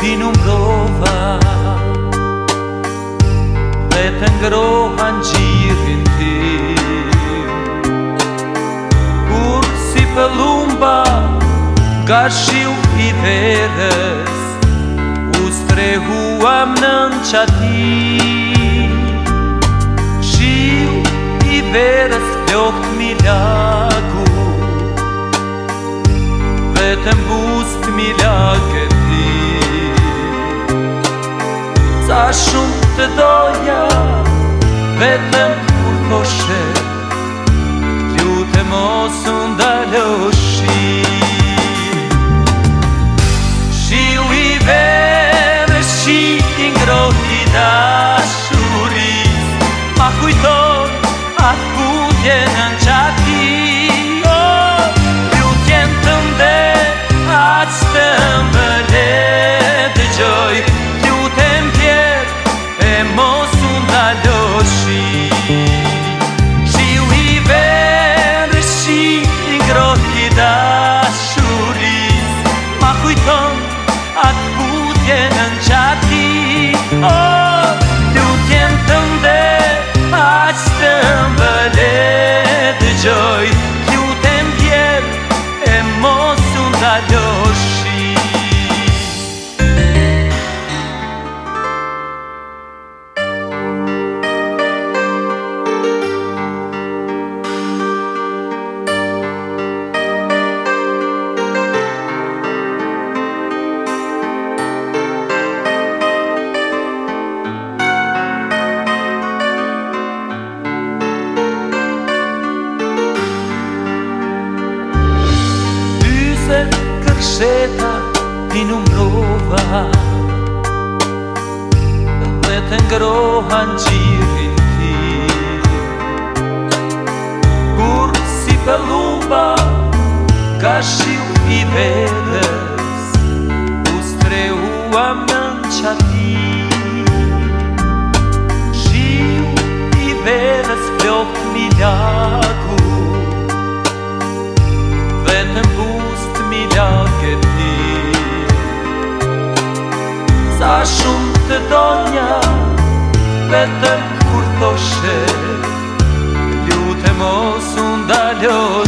ti nuk dova Dhe të ngroha në gjirin ti Kur si pëllumba Ka shiu i verës U strehuam në në qati Shiu i verës të mi lagu Vetëm bust mi lake A shumë të doja, vetë në kur poshe Kliu të mosu ndalë shi Shiu i vene, shi i ngrojt i dashuri Ma kujton ma kujt e nën qarë Shqeta ti numrova m'ruva Në letën groha n'gjirin ti Kur si për lumba Ka shqiu i vedës U strehu a më në qati Shqiu i vedës për 8 milja A shumë të donja vetëm kur thoshe lutem mos u ndaloj